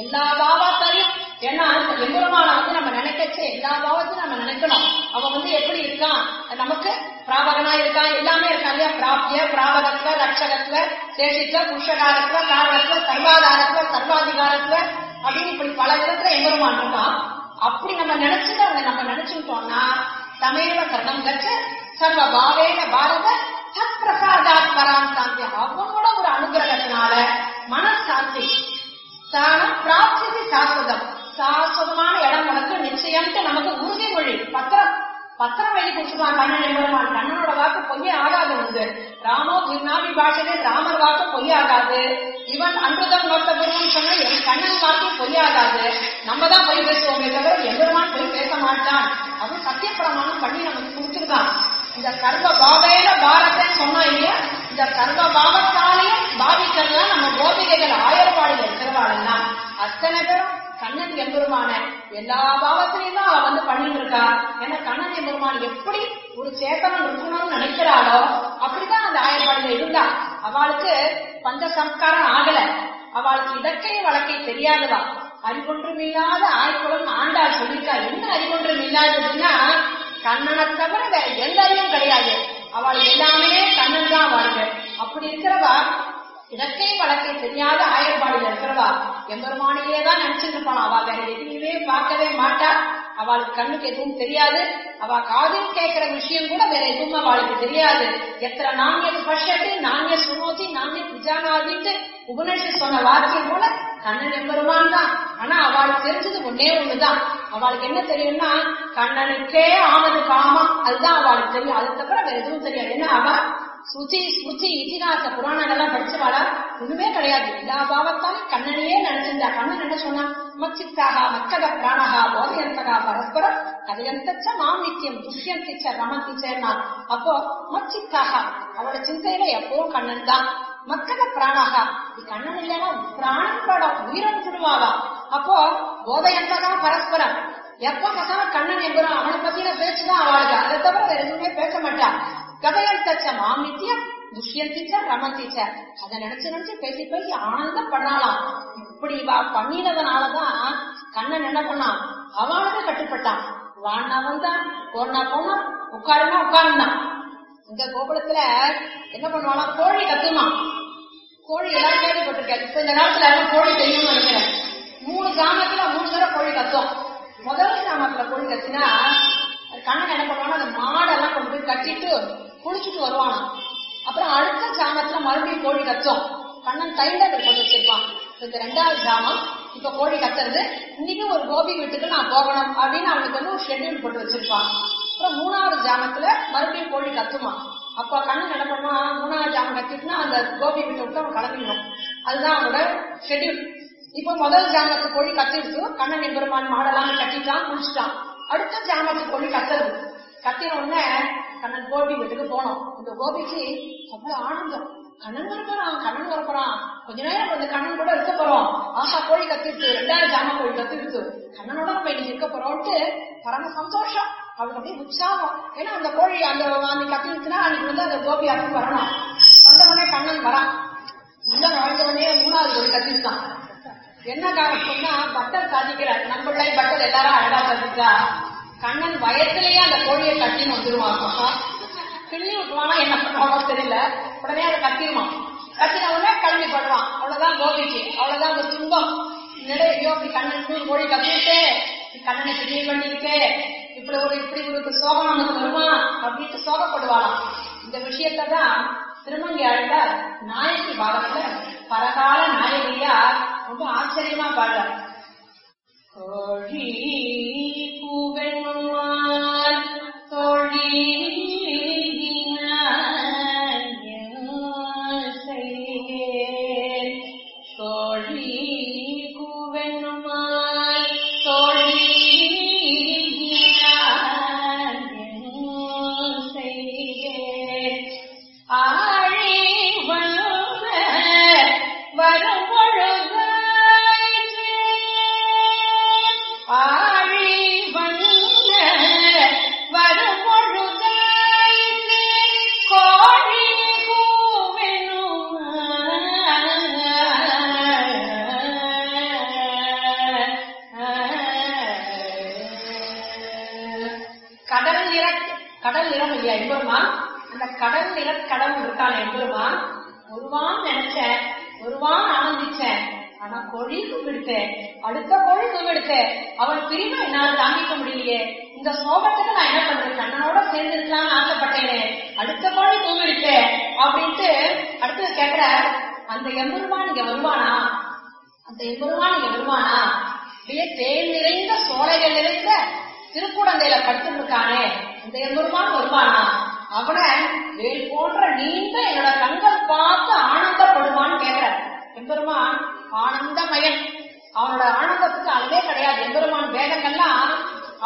எல்லா பாவத்தையும் ஏன்னா எம்பெருமான வந்து நம்ம நினைக்கச்சு எல்லா பாவத்தையும் நம்ம நினைக்கணும். அவன் வந்து எப்படி இருக்கான்? நமக்கு பிராபகனா இருக்கான். எல்லாமே இருக்கான் இல்லையா? பிராப்திய பிராபகத்துவ ரட்சகத்துவ சேஷித்துவ புருஷகாரத்துவ காரணத்துவ சர்வாதாரத்துவ சர்வாதிகாரத்துவ அப்படின்னு இப்படி பல விதத்துல எம்பெருமான் இருக்கான். அப்படி நம்ம நினைச்சுட்டு அவங்க நம்ம நினைச்சுட்டோம்னா தமேவ சரணம் கச்ச சர்வ பாவேன பாரத சத் பிரசாதாத் பராம் அவ்வளவு சாஸ்வதம். சாஸ்வதமான இடம் உனக்கு நிச்சயம்ட்டு நமக்கு உறுதிமொழி பத்திரம். பத்திரம் எழுதி கொடுத்துருவான் கண்ணன் எம்பெருமான். கண்ணனோட வாக்கு பொய்யே ஆகாது வந்து ராமோ திருநாமி பாஷனே ராமர் வாக்கு பொய்யாகாது இவன் அன்புதம் நோட்ட குருன்னு சொன்னா என் கண்ணன் வாக்கு பொய்யாகாது நம்ம தான் பொய் பேசுவோமே தவிர எம்பெருமான் பொய் பேச மாட்டான். அது சத்தியப்பிரமாணம் பண்ணி நமக்கு கொடுத்துருக்கான். இந்த சர்வ பாவையில பாரதன்னு சொன்னா இல்லையா? இந்த சர்வ பாவத்தாலேயே பாதிக்கிறதா நம்ம கோபிகைகள் ஆயர்பாடியில் இருக்கிறவாளெல்லாம். அத்தனை பேரும் கண்ணன் எம்பெருமான எல்லா பாவத்திலையும் அவ வந்து பண்ணிட்டு இருக்கா ஏன்னா கண்ணன் எம்பெருமான் எப்படி ஒரு சேத்தனம் இருக்கணும்னு நினைக்கிறாளோ அப்படிதான் அந்த ஆயப்பாடுல இருந்தா. அவளுக்கு பஞ்ச சம்ஸ்காரம் ஆகல. அவளுக்கு இடக்கை வழக்கை தெரியாதவா. அறிவொன்றும் இல்லாத ஆய்குளம் ஆண்டாள் சொல்லியிருக்கா. என்ன அறிவொன்றும் இல்லாததுன்னா கண்ணனை தவிர வேற எல்லாரையும் கிடையாது. அவள் எல்லாமே கண்ணன் தான் அவளுக்கு அப்படி இருக்கிறவா இடக்கை வழக்கை தெரியாத ஆயர்பாடியில இருக்கிறவா? எம்பெருமானையே தான் நினைச்சிட்டு இருப்பான் அவ வேற எதையுமே பார்க்கவே மாட்டா. அவளுக்கு கண்ணுக்கு எதுவும் தெரியாது. அவ காதில் கேட்கிற விஷயம் கூட வேற எதுவும் அவளுக்கு தெரியாது. எத்தனை நாண்ய ஸ்பர்ஷத்து நாண்ய சுனோதி நாண்ய விஜானாதிட்டு உபநிஷம் சொன்ன வாக்கியம் போல கண்ணன் எம்பெருமான் தான். ஆனா அவளுக்கு தெரிஞ்சது ஒன்னே ஒண்ணுதான். அவளுக்கு என்ன தெரியும்னா கண்ணனுக்கே ஆனது காமம் அதுதான் அவளுக்கு தெரியும். அது தவிர வேற எதுவும் தெரியாது. ஏன்னா அவ சுச்சி ஸ்மிருதி இதிகாச புராணங்கள்லாம் படிச்சவாளா? ஒண்ணுமே கிடையாது. எல்லா பாவத்தாலும் கண்ணனையே நினைச்சிருந்தா. கண்ணன் என்ன சொன்னா? மச்சித்தாக மக்கத பிராணகா போதையந்தகா பரஸ்பரம் கதையந்தச்ச மாம் நித்தியம் துஷ்யந்திச்ச ரமந்திச்சேன்னா அப்போ மச்சித்தாக அவளோட சிந்தையில எப்பவும் கண்ணன் தான்? மக்கத பிராணாகா கண்ணன் இல்லைன்னா பிராணன் படம் உயிரம் விடுவாவா அப்போ போதையந்தகா பரஸ்பரம் எப்ப பார்த்தாலும் கண்ணன் எம்புறான் அவனை பத்தின பேச்சுதான் அவளுக்கு. அதை தவிர எதுவுமே பேச மாட்டா கதையல் தச்ச மாமித்தியம் துஷ்யந்திச்ச ரமந்திச்ச அதை நினைச்சு நினைச்சு பேசி பேசி ஆனந்தப்படலாம் இப்படி இவா பண்ணினதுனாலதான் கண்ணன் என்ன பண்ணான்? அவனுக்கு கட்டுப்பட்டான். வாண்ணா வந்தான் போனா போனா உட்காருனா உட்காருந்தான் இந்த கோபுரத்துல என்ன பண்ணுவானா? கோழி கத்துமா கோழி எல்லாரும் கேள்விப்பட்டிருக்கேன். இப்ப இந்த காலத்துல கோழி தெரியும்னு நினைக்கிறேன். மூணு கிராமத்துல மூணு தடவை கோழி கத்தும். முதல் கிராமத்துல கோழி கத்தினா கண்ணன் என்ன பண்ணுவானா? அந்த மாடெல்லாம் கொண்டு போய் கட்டிட்டு குளிச்சுட்டு வருவானா? அப்புறம் அடுத்த ஜாமத்துல மறுபடியும் கோழி கத்தும். கண்ணன் தைண்டர்கள் போட்டு வச்சிருப்பான். இந்த ரெண்டாவது ஜாமம். இப்ப கோழி கத்துறது இன்னைக்கு ஒரு கோபி வீட்டுக்கு நான் போகணும் அப்படின்னு அவனுக்கு வந்து ஒரு ஷெட்யூல் போட்டு வச்சிருப்பான். அப்புறம் மூணாவது ஜாமத்துல மறுபடியும் கோழி கத்துமா. அப்ப கண்ணன் என்ன பண்ணுவான்? மூணாவது ஜாமம் கத்திட்டுனா அந்த கோபி வீட்டை விட்டு அவன் கிளம்பிடணும் அதுதான் அவனோட ஷெட்யூல் இப்போ முதல் ஜாமத்து கோழி கத்திடுச்சு கண்ணன் எம்பெருமான் மாடலாம் கட்டிட்டான் குளிச்சுட்டான் அடுத்த ஜாமத்து கோழி கத்துறது. கத்தின உடனே கண்ணன் கோபி வீட்டுக்கு போனோம். இந்த கோபிக்கு அவ்வளவு ஆனந்தம். கண்ணன் வரப்போறான் கண்ணன் வரப்போறான். கொஞ்ச நேரம் அந்த கண்ணன் கூட இருக்க போறோம். ஆஹா கோழி கத்திருத்து ரெண்டாயிரம் ஜாம கோழி கத்திருத்து கண்ணனோட நம்ம இன்னைக்கு இருக்க போறோம்ட்டு பரம சந்தோஷம். அவளுக்கு அப்படியே உற்சாகம். ஏன்னா அந்த கோழி அந்த அன்னைக்கு கத்திடுச்சுன்னா அன்னைக்கு வந்து அந்த கோபி அப்படி வரணும். வந்தவனே கண்ணன் வரான் உள்ள நுழைஞ்சவனே மூணாவது கோழி கத்திருக்கான். என்ன காரணம் சொன்னா பட்டர் சாதிக்கிறார் நம்மளை பட்டர் எல்லாரும் அழகா சாதிக்கிறா கண்ணன் வயத்திலேயே அந்த கோழியை கட்டின்னு வந்துருவான். கிள்ளி விட்டுவானா என்ன பண்ணுவானோ தெரியல. உடனே அதை கத்திடுவான் கத்தின உடனே கிளம்பி படுவான் அவ்வளவுதான் கோபிக்கு. அவ்வளவுதான் அந்த துன்பம். நிறைய ஐயோ அப்படி கண்ணன் கோழி கத்திட்டு கண்ணனை கிளி பண்ணிருக்கே இப்படி ஒரு இப்படி ஒரு சோகம் நமக்கு வருமா? அப்படின்ட்டு சோகப்படுவாளாம். இந்த விஷயத்தை தான் திருமங்கி ஆழ்வார் நாயகி பாடத்துல பரகால நாயகியா ரொம்ப ஆச்சரியமா பாடுறார். கோழி You. ஆனா கோழி கூப்பிடுத்தேன் அடுத்த கோழி எடுக்க அவன் பிரிவை என்னால் தாங்கிக்க முடியலையே. இந்த சோகத்துக்கு நான் என்ன பண்றேன் கண்ணனோட சேர்ந்து இருக்கலாம்னு ஆசைப்பட்டேனே. அடுத்த கோழி கூப்பிடுத்தேன் அப்படின்ட்டு அடுத்து கேக்குற அந்த எம்பெருமான் இங்க வருவானா? அந்த எம்பெருமான் இங்க வருவானா? அப்படியே தேன் நிறைந்த சோலைகள் நிறைந்த திருக்குடந்தையில படுத்துட்டு இருக்கானே. அந்த எம்பெருமான் வருவானா? அவனை வேல் போன்ற நீண்ட என்னோட கண்கள் பார்த்து ஆனந்தப்படுவான்னு கேக்குற எம்பெருமான் ஆனந்தமயன் அவனோட ஆனந்தத்துக்கு கிடையாது. எம்பெருமான் வேதங்கள்லாம்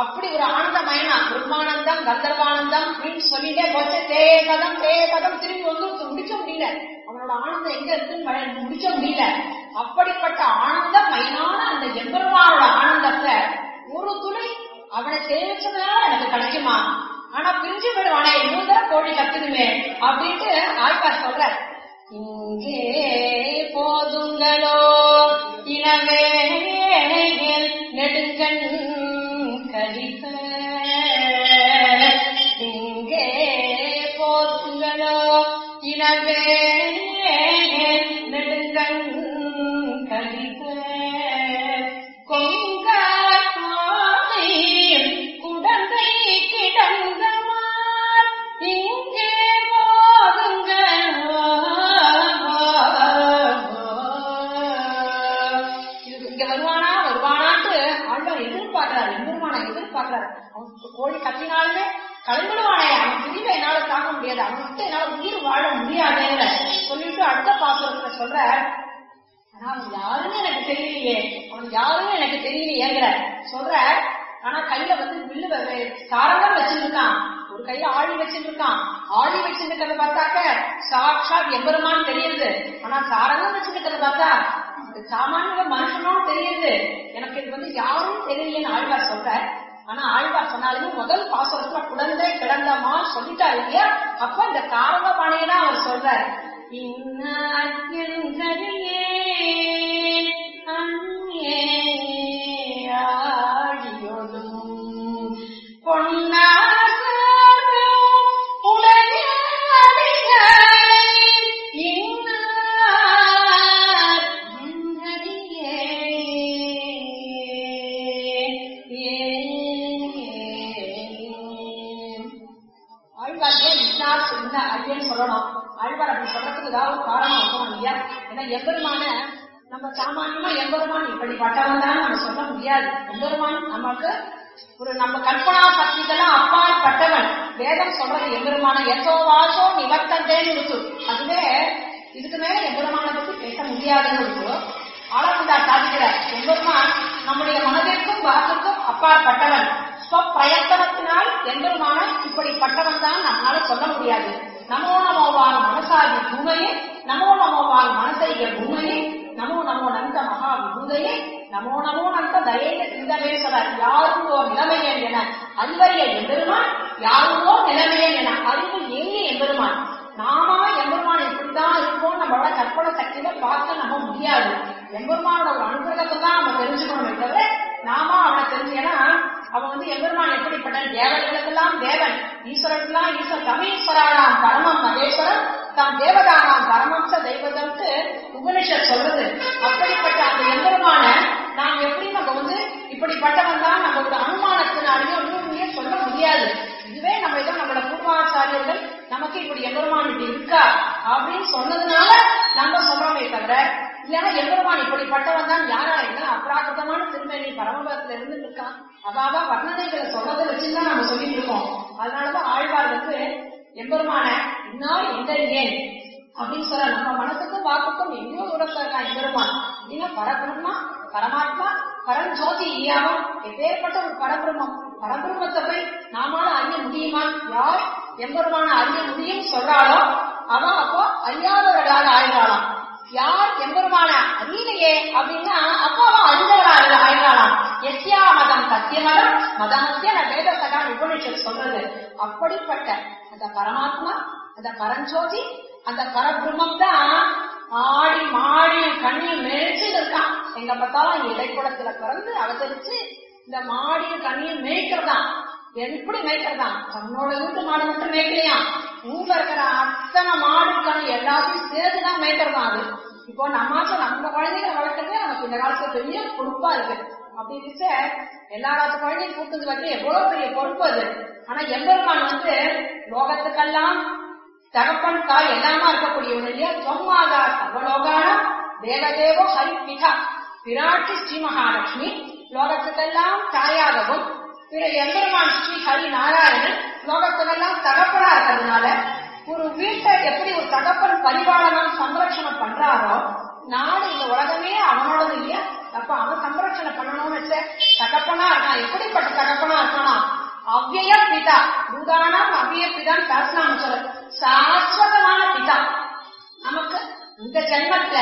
அப்படி ஒரு ஆனந்தமயனா பிரம்மானந்தம் கந்தர்வானந்தம் அப்படின்னு சொல்லிட்டே போச்சு. தே கதம் தே கதம் திரும்பி வந்து முடிக்க முடியல. அவனோட ஆனந்தம் எங்க இருக்குன்னு முடிக்க முடியல. அப்படிப்பட்ட ஆனந்த மயனான அந்த எம்பெருமானோட ஆனந்தத்தை ஒரு துளி அவனை தெரிவிச்சதுனால எனக்கு கிடைக்குமா? ஆனா பிரிஞ்சு விடுவானே இன்னொரு தடவை கோழி கத்துக்குமே அப்படின்ட்டு ஆய்வார் சொல்ற இங்கே போதுங்களோ இனவே தெரியலையே. அவன் யாருன்னு எனக்கு தெரியலையேங்கிற சொல்ற. ஆனா கையில வந்து வில்லு வ- வச்சிருக்கான். ஒரு கையில ஆழி வச்சிருக்கான். ஆழி வச்சிருக்கிறத பார்த்தாக்க சாட்சாத் எம்பெருமான் தெரியுது. ஆனா சாரங்கம் வச்சிருக்கிறத பார்த்தா அது சாமானிய மனுஷனும் தெரியுது. எனக்கு இது வந்து யாரும் தெரியலன்னு ஆழ்வார் சொல்ற. ஆனா ஆழ்வார் சொன்னாலுமே முதல் பாசுரத்துல குழந்தை கிடந்தமா சொல்லிட்டா இல்லையா? அப்ப இந்த காரக பாணியை தான் அவர் சொல்றார் இன்னார் ஏன் இன்னார் சொன்ன சொல்லணும். ஆழ்வார் அப்படி சொல்றதுக்கு ஏதாவது ஒரு காரணம் இருக்கணும் இல்லையா? ஏன்னா எம்பெருமான நம்ம சாமானியமா எம்பெருமான் இப்படிப்பட்டவன் தான் நம்ம சொல்ல முடியாது. எம்பெருமான் நமக்கு ஒரு நம்ம கற்பனா சக்திக்கெல்லாம் அப்பாற்பட்டவன். வேதம் சொல்றது எம்பெருமான எசோ வாசோ நிவர்த்தந்தேன்னு இருக்கு அதுவே இதுக்கு மேல எம்பெருமானை பத்தி பேச முடியாதுன்னு இருக்கு ஆளவந்தா சாதிக்கிறார் எம்பெருமான் நம்முடைய மனதிற்கும் வாக்குக்கும் அப்பாற்பட்டவன். ஸ்வப்பிரயத்தனத்தினால் எம்பெருமான இப்படிப்பட்டவன் தான் நம்மளால சொல்ல முடியாது. நமோ நமோவான் மனசாதி பூமையே நமோ நமோவான் மனசைய பூமையே நமோ நமோ நந்த மகா விபூதையே நமோ நமோ நந்த தயேய சிந்தமேஸ்வரர் யாருங்கோ நிலைமையன் என அறிவறிய எம்பெருமான் யாருங்கோ நிலைமையன் என அறிவு ஏறிய எம்பெருமான். நாமா எம்பெருமான் இப்படிதான் இருப்போம் நம்மளோட கற்பனை சக்தியில பார்க்க நம்ம முடியாது. எம்பெருமானோட ஒரு அனுகிரகத்தை தான் நம்ம தெரிஞ்சுக்கணுமே தவிர நாமா அவனை தெரிஞ்சு ஏன்னா அவன் வந்து எம்பெருமான் எப்படிப்பட்ட தேவர்களுக்கெல்லாம் தேவன் ஈஸ்வரனுக்கெல்லாம் ஈஸ்வரன் தமீஸ்வரானாம் பரமம் மகேஸ்வரன் தாம் தேவதானாம் பரமம்ச தெய்வதம்ட்டு உபனிஷத் சொல்றது. அப்படிப்பட்ட அந்த எம்பெருமான நாம் எப்படி நம்ம வந்து இப்படிப்பட்டவன் தான் நம்மளோட ஒரு அனுமானத்தினாலேயோ சொல்ல முடியாது. இதுவே நம்ம ஏதோ நம்மளோட பூர்வாச்சாரியர்கள் நமக்கு இப்படி எம்பெருமான் இப்படி இருக்கா அப்படின்னு சொன்னதுனால நம்ம சொல்றோமே தவிர இல்லைன்னா எம்பெருமான் இப்படிப்பட்டவன் தான் யாரா என்ன அப்ராகிருதமான திருமேனி பரமபதத்துல இருந்துட்டு இருக்கான் அவாவா வர்ணனைகளை சொல்றதை வச்சுதான் நம்ம சொல்லிட்டு இருக்கோம். அதனாலதான் ஆழ்வார் வந்து எம்பெருமான இன்னார் எந்தறியேன் அப்படின்னு சொல்ற நம்ம மனசுக்கும் வாக்குக்கும் எங்கேயோ தூரத்துல இருக்கான் எம்பெருமான். அப்படின்னா பரபிரம்மா பரமாத்மா பரஞ்சோதி இல்லாமல் எப்பேற்பட்ட ஒரு பரபிரம்மம். பரபிரம்மத்தை போய் நாமால அறிய முடியுமா? யார் எம்பெருமான அறிய முடியும் சொல்றாளோ அவன் அப்போ அறியாதவர்களாக ஆயிடுறாளாம் யார் எம்பெருமான? அறியலையே அப்படின்னா அப்பாவா அவன் இல்ல ஆயிடுறாளாம் எஸ்யா மதம் சத்தியமதம் மதமத்திய வேத சகான் உபனிஷத் சொல்றது. அப்படிப்பட்ட அந்த பரமாத்மா அந்த பரஞ்சோதி அந்த பரபிரம்மம் தான் ஆடி மாடி கண்ணில் மேய்ச்சு இருக்கான். எங்க பார்த்தாலும் இங்க இடைக்குளத்துல பிறந்து அவதரிச்சு இந்த மாடிய கண்ணில் மேய்க்கிறதான். எப்படி மேய்க்கிறதா தன்னோட வீட்டு மாடு மட்டும் மேய்க்கலையா? ஊர்ல இருக்கிற அத்தனை மாடுக்கான எல்லாத்தையும் சேர்த்துதான் மேய்க்கிறதா அது இப்போ நம்மாச்சும் நம்ம குழந்தைகளை வளர்க்கறதே நமக்கு இந்த காலத்துல பெரிய பொறுப்பா இருக்கு. அப்படி எல்லா காலத்து குழந்தையும் கூட்டுது வந்து எவ்வளவு பெரிய பொறுப்பு அது. ஆனா எம்பெருமான் வந்து லோகத்துக்கெல்லாம் தகப்பன் தாய் எல்லாமா இருக்கக்கூடியவன் இல்லையா? சொம்மாதா சர்வலோகான தேவதேவோ ஹரிபிதா பிராட்டி ஸ்ரீ மகாலட்சுமி. லோகத்துக்கெல்லாம் தாயாகவும் பிற எம்பெருமான் ஸ்ரீ ஹரி நாராயணன் லோகத்துக்கெல்லாம் தகப்பனா இருக்கிறதுனால ஒரு வீட்டை எப்படி ஒரு தகப்பன் பரிபாலனம் சம்ரட்சணம் பண்றாரோ நாடு இந்த உலகமே அவனோடது இல்லையா? அப்ப அவன் சம்ரட்சணை பண்ணணும்னு வச்ச தகப்பனா இருக்கான். எப்படிப்பட்ட தகப்பனா இருக்கானா? அவ்விய பிதா. பூதானம் அவ்விய பிதான் சாஸ்திரம் சொல்ல சாஸ்வதமான பிதா. நமக்கு இந்த ஜென்மத்துல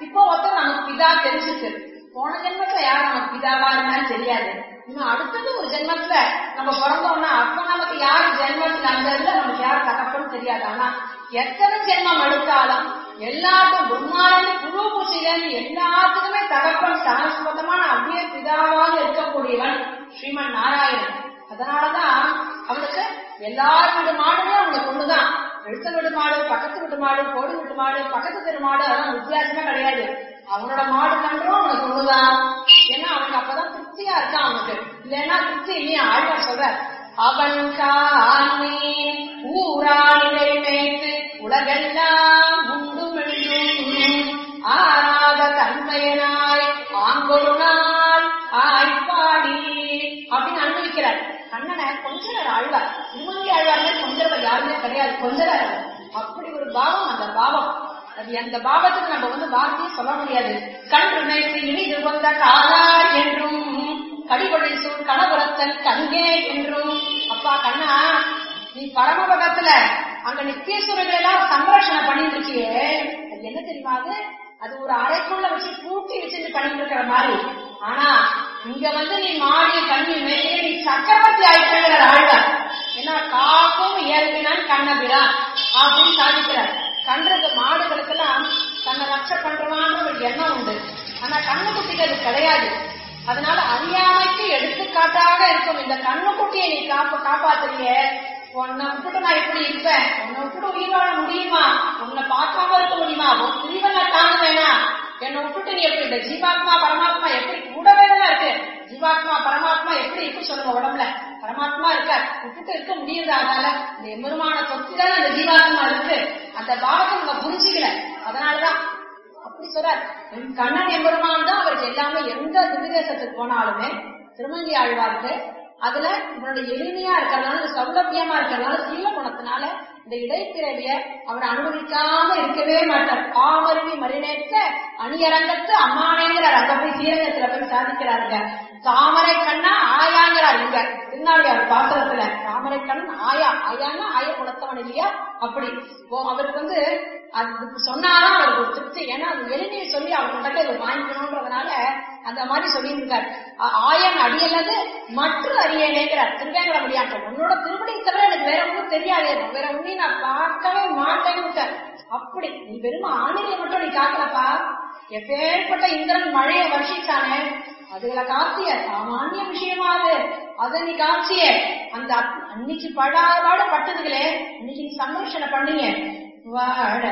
இப்போ ஒருத்தர் நமக்கு பிதா தெரிஞ்சிருக்கு. போன ஜென்மத்துல யார் நமக்கு பிதாவா இருந்தாலும் தெரியாது. இன்னும் அடுத்தது ஒரு ஜென்மத்துல நம்ம பிறந்தோம்னா அப்ப நமக்கு யார் ஜென்மத்துல அந்த இதுல நமக்கு யார் தகப்பன்னு தெரியாது. ஆனா எத்தனை ஜென்மம் எடுத்தாலும் எல்லாருக்கும் பிரம்மாலன்னு குரு பூசையிலேருந்து எல்லாத்துக்குமே தகப்பன் சாஸ்வதமான அவ்விய பிதாவாக இருக்கக்கூடியவன் ஸ்ரீமன் நாராயணன். அதனாலதான் அவனுக்கு எல்லா விட மாடுமே அவனுக்கு ஒண்ணுதான். எழுத்த வீடு மாடு பக்கத்து வீட்டு மாடு கோடி விட்டு மாடு பக்கத்து தெரு மாடு அதெல்லாம் வித்தியாசமே கிடையாது. அவனோட மாடு கன்றும் அவனுக்கு ஒண்ணுதான். ஏன்னா அவனுக்கு அப்பதான் திருப்தியா இருக்கா அவனுக்கு இல்லைன்னா திருப்தி இல்லையா ஆழ்வார் சொல்ற. அவன் காணே ஊராளிலை நினைத்து உலகெல்லாம் உண்டு மெழுகும் ஆராத தன்மையனாய் ஆங்கொரு நாள் ஆய்ப்பாடி அப்படின்னு அனுபவிக்கிறார். கண்ணனை கொஞ்சம் ஆழ்வார். திருமங்கி ஆழ்வார்கள் கொஞ்சவர் யாருமே கிடையாது. கொஞ்சவர் அப்படி ஒரு பாவம் அந்த பாவம். அது அந்த பாவத்துக்கு நம்ம வந்து வார்த்தையே சொல்ல முடியாது. கண் இனிது வந்த காலார் என்றும் கடிகொடை சூழ் கணபுரத்தன் கங்கே என்றும். அப்பா கண்ணா நீ பரமபதத்துல அங்க நித்தியசுரர்கள் எல்லாம் சம்ரட்சணை பண்ணிட்டு இருக்கியே அது என்ன தெரியுமா அது? அது ஒரு அறைக்குள்ள வச்சு பூட்டி வச்சுட்டு பண்ணிட்டு இருக்கிற மாதிரி. ஆனா இங்க வந்து நீ மாடி கண்ணி மேலே நீ சக்கரவர்த்தி ஆயிட்டுங்கிற ஆழ்வார். ஏன்னா காக்கும் இயற்கைனான் கண்ணபிரான் அப்படின்னு சாதிக்கிறார். கன்றுக்கு மாடுகளுக்கெல்லாம் தன்னை ரட்ச பண்றவான்னு ஒரு எண்ணம் உண்டு. ஆனா கண்ணுக்குட்டிக்கு அது கிடையாது. அதனால அறியாமைக்கு எடுத்துக்காட்டாக இருக்கும். இந்த கண்ணுக்குட்டியை நீ காப்ப காப்பாத்துறிய. உன்னை விட்டுட்டு நான் எப்படி இருப்பேன். உன்னை விட்டுட்டு உயிர் வாழ முடியுமா? உன்னை பார்க்காம இருக்க முடியுமா? உன் பிரிவை தாங்குவேனா என்னை விட்டுட்டு நீ எப்படி இந்த ஜீவாத்மா பரமாத்மா எப்படி கூடவே தான் இருக்கு? ஜீவாத்மா பரமாத்மா எப்படி இருக்கு சொல்லுங்க உடம்புல? பரமாத்மா இருக்க மட்டும் இருக்க முடியுது அதனால இந்த எம்பெருமான சொத்துதான் அந்த ஜீவாத்மா இருக்கு. அந்த பாவத்தை நம்ம புரிஞ்சுக்கல. அதனாலதான் அப்படி சொல்றார். என் கண்ணன் எம்பெருமான் தான் அவருக்கு எல்லாமே எந்த திருதேசத்துக்கு போனாலுமே திருமங்கி ஆழ்வாருக்கு அதுல இவனுடைய எளிமையா இருக்கிறதுனால சௌலபியமா இருக்கிறதுனால சீல குணத்தினால இந்த இடைப்பிறவிய அவர் அனுமதிக்காம இருக்கவே மாட்டார். பாமருவி மறிநேற்ற அணியரங்கத்து அம்மானேங்கிறார் அங்க போய் ஸ்ரீரங்கத்துல போய் சாதிக்கிறாருங்க. தாமரை கண்ணா ஆயாங்கிறார் இங்க திருநாளையார் பாத்திரத்துல. தாமரைக்கண் ஆயா ஆயான்னா ஆய குலத்தவன் இல்லையா? அப்படி. அவருக்கு வந்து அது சொன்னாதான் அவருக்கு ஒரு திருப்தி. ஏன்னா அது எளிமையை சொல்லி அவர்கிட்ட இதை வாங்கிக்கணும்ன்றதுனால அந்த மாதிரி சொல்லியிருக்கார் ஆயன் அடியல்லது மற்ற அரியணைங்கிறார் திருவேங்கட முடியாட்டம் உன்னோட திருவடியை தவிர எனக்கு வேற ஒன்றும் தெரியாது. வேற ஒன்றையும் நான் பார்க்கவே மாட்டேன்னு அப்படி. நீ வெறும் ஆணிகளை மட்டும் நீ காக்கலப்பா. எப்பேற்பட்ட இந்திரன் மழையை வருஷிச்சானே. அதுகளை காத்திய சாமானிய விஷயமா அது. அதை நீ காட்சிய அந்த அன்னைக்கு படாத பட்டதுகளே இன்னைக்கு நீ சந்தோஷனை பண்ணீங்க வாழ